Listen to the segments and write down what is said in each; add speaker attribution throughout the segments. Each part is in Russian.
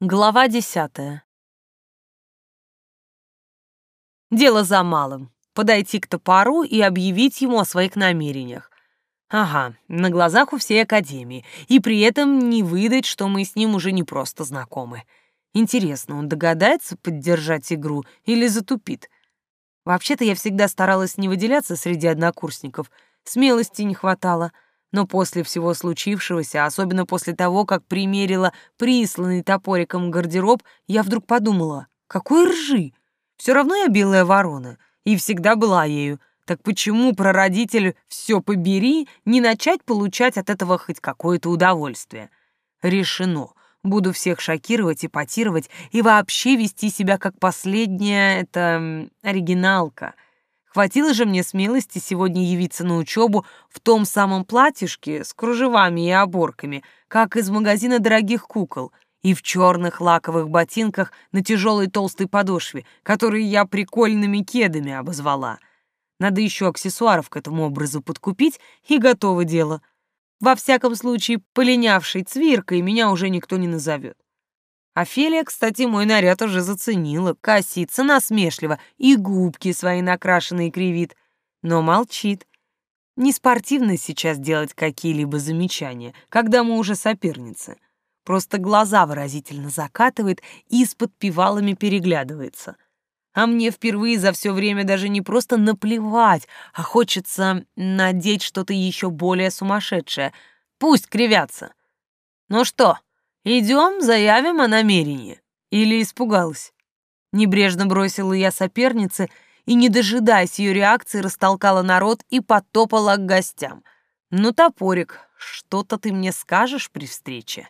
Speaker 1: Глава десятая. Дело за малым — подойти к топору и объявить ему о своих намерениях. Ага, на глазах у всей Академии, и при этом не выдать, что мы с ним уже не просто знакомы. Интересно, он догадается поддержать игру или затупит? Вообще-то я всегда старалась не выделяться среди однокурсников, смелости не хватало — но после всего случившегося, особенно после того, как примерила присланный топориком гардероб, я вдруг подумала, какой ржи! Все равно я белая ворона, и всегда была ею. Так почему прародитель «все побери» не начать получать от этого хоть какое-то удовольствие? Решено. Буду всех шокировать, и потировать и вообще вести себя как последняя, это, оригиналка — Хватило же мне смелости сегодня явиться на учебу в том самом платьишке с кружевами и оборками, как из магазина дорогих кукол, и в черных лаковых ботинках на тяжелой толстой подошве, которые я прикольными кедами обозвала. Надо еще аксессуаров к этому образу подкупить, и готово дело. Во всяком случае, полинявшей цвиркой меня уже никто не назовет. Офелия, кстати, мой наряд уже заценила, косится насмешливо и губки свои накрашенные кривит, но молчит. Не спортивно сейчас делать какие-либо замечания, когда мы уже соперницы. Просто глаза выразительно закатывает и с подпевалами переглядывается. А мне впервые за все время даже не просто наплевать, а хочется надеть что-то еще более сумасшедшее. Пусть кривятся. Ну что, Идем, заявим о намерении. Или испугалась? Небрежно бросила я сопернице и, не дожидаясь ее реакции, растолкала народ и потопала к гостям. «Ну, топорик, что-то ты мне скажешь при встрече?»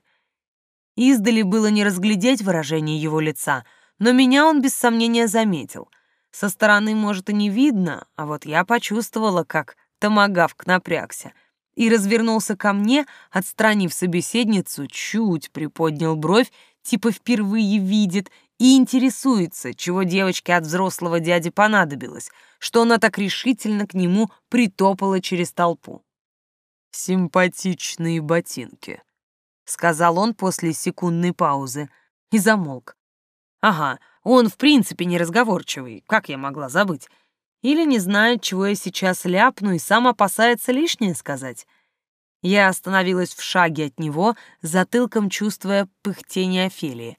Speaker 1: Издали было не разглядеть выражение его лица, но меня он без сомнения заметил. Со стороны, может, и не видно, а вот я почувствовала, как томагавк напрягся — и развернулся ко мне, отстранив собеседницу, чуть приподнял бровь, типа впервые видит, и интересуется, чего девочке от взрослого дяди понадобилось, что она так решительно к нему притопала через толпу. «Симпатичные ботинки», — сказал он после секундной паузы и замолк. «Ага, он в принципе неразговорчивый, как я могла забыть? Или не знает, чего я сейчас ляпну, и сам опасается лишнее сказать. Я остановилась в шаге от него, затылком чувствуя пыхтение Офелии.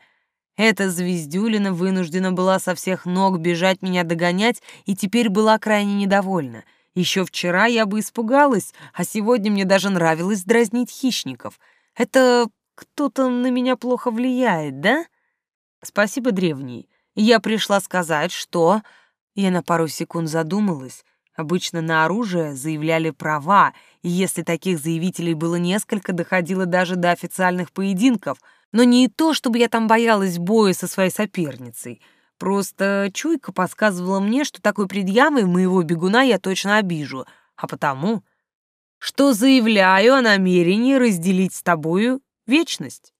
Speaker 1: Эта звездюлина вынуждена была со всех ног бежать меня догонять и теперь была крайне недовольна. Еще вчера я бы испугалась, а сегодня мне даже нравилось дразнить хищников. Это кто-то на меня плохо влияет, да? Спасибо, древний. Я пришла сказать, что я на пару секунд задумалась. Обычно на оружие заявляли права, и если таких заявителей было несколько, доходило даже до официальных поединков. Но не то, чтобы я там боялась боя со своей соперницей. Просто чуйка подсказывала мне, что такой предъявой моего бегуна я точно обижу, а потому, что заявляю о намерении разделить с тобою вечность.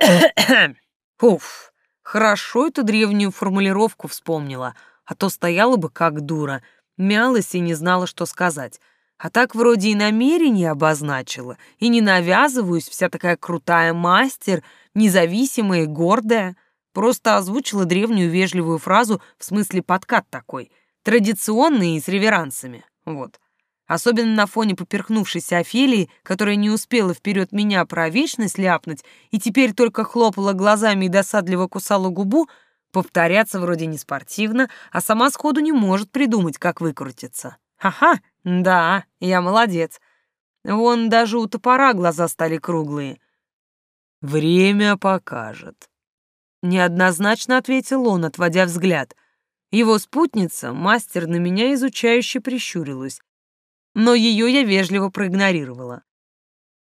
Speaker 1: Уф, хорошо эту древнюю формулировку вспомнила — а то стояла бы как дура, мялась и не знала, что сказать. А так вроде и намерение обозначила, и не навязываюсь, вся такая крутая мастер, независимая и гордая. Просто озвучила древнюю вежливую фразу в смысле подкат такой, традиционный и с реверансами. Вот. Особенно на фоне поперхнувшейся Офелии, которая не успела вперед меня про вечность ляпнуть и теперь только хлопала глазами и досадливо кусала губу, Повторяться вроде не спортивно, а сама сходу не может придумать, как выкрутиться. Ха-ха, да, я молодец. Вон даже у топора глаза стали круглые. Время покажет. Неоднозначно ответил он, отводя взгляд. Его спутница, мастер, на меня изучающе прищурилась, но ее я вежливо проигнорировала.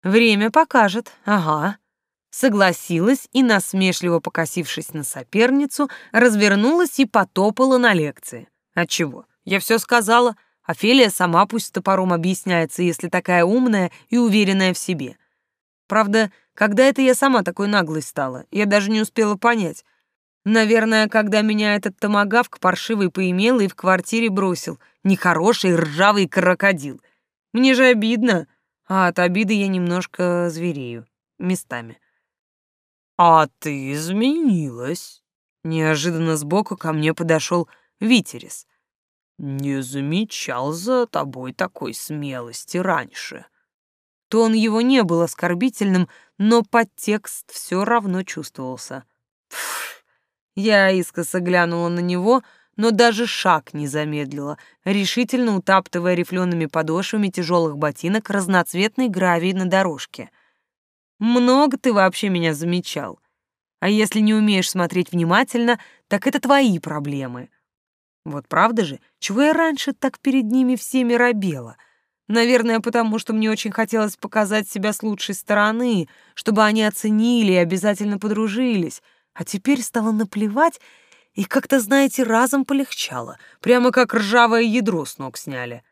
Speaker 1: Время покажет, ага согласилась и, насмешливо покосившись на соперницу, развернулась и потопала на лекции. Отчего? Я все сказала. Офелия сама пусть с топором объясняется, если такая умная и уверенная в себе. Правда, когда это я сама такой наглой стала, я даже не успела понять. Наверное, когда меня этот томагавк паршивый поимел и в квартире бросил. Нехороший ржавый крокодил. Мне же обидно, а от обиды я немножко зверею. Местами. «А ты изменилась!» Неожиданно сбоку ко мне подошел Витерис. «Не замечал за тобой такой смелости раньше». Тон его не был оскорбительным, но подтекст все равно чувствовался. Пф, я искоса глянула на него, но даже шаг не замедлила, решительно утаптывая рифлеными подошвами тяжелых ботинок разноцветный гравий на дорожке. «Много ты вообще меня замечал. А если не умеешь смотреть внимательно, так это твои проблемы». Вот правда же, чего я раньше так перед ними всеми робела — Наверное, потому что мне очень хотелось показать себя с лучшей стороны, чтобы они оценили и обязательно подружились. А теперь стало наплевать, и как-то, знаете, разом полегчало, прямо как ржавое ядро с ног сняли.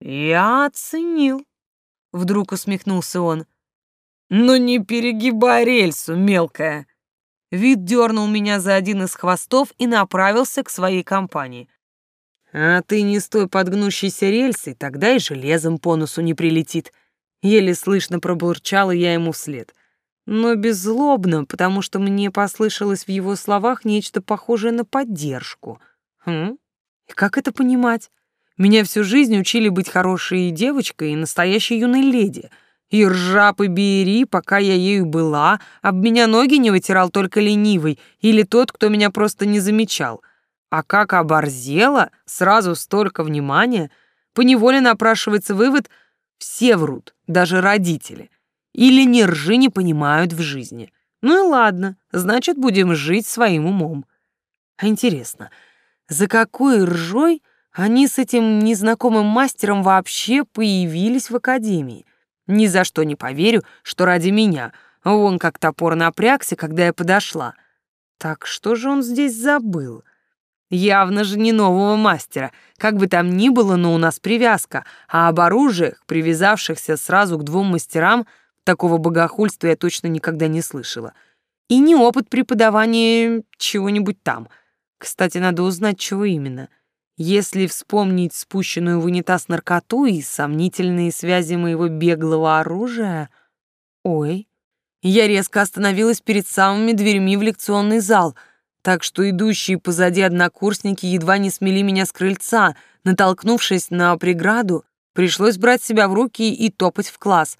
Speaker 1: «Я оценил», — вдруг усмехнулся он. «Ну не перегибай рельсу, мелкая!» Вид дернул меня за один из хвостов и направился к своей компании. А ты не стой под гнущейся рельсой, тогда и железом по носу не прилетит. Еле слышно пробурчала я ему вслед. Но беззлобно, потому что мне послышалось в его словах нечто похожее на поддержку. Хм? И как это понимать? Меня всю жизнь учили быть хорошей девочкой и настоящей юной леди. И ржа побери, пока я ею была, об меня ноги не вытирал только ленивый или тот, кто меня просто не замечал. А как оборзела, сразу столько внимания, поневоле напрашивается вывод — все врут, даже родители. Или ни ржи не понимают в жизни. Ну и ладно, значит, будем жить своим умом. А интересно, за какой ржой они с этим незнакомым мастером вообще появились в академии? Ни за что не поверю, что ради меня. Вон как топор напрягся, когда я подошла. Так что же он здесь забыл? Явно же не нового мастера. Как бы там ни было, но у нас привязка, а об оружиях, привязавшихся сразу к двум мастерам, такого богохульства я точно никогда не слышала. И не опыт преподавания чего-нибудь там. Кстати, надо узнать, чего именно. Если вспомнить спущенную в унитаз наркоту и сомнительные связи моего беглого оружия... Ой. Я резко остановилась перед самыми дверьми в лекционный зал — так что идущие позади однокурсники едва не смели меня с крыльца. Натолкнувшись на преграду, пришлось брать себя в руки и топать в класс.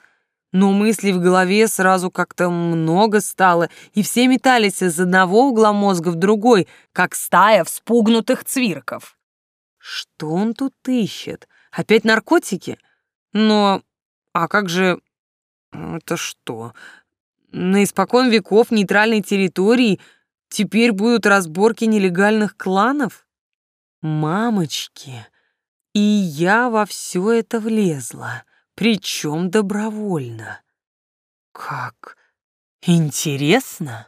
Speaker 1: Но мыслей в голове сразу как-то много стало, и все метались из одного угла мозга в другой, как стая вспугнутых цвирков. Что он тут ищет? Опять наркотики? Но... А как же... Это что? На испокон веков нейтральной территории Теперь будут разборки нелегальных кланов? Мамочки, и я во все это влезла, причем добровольно. Как интересно!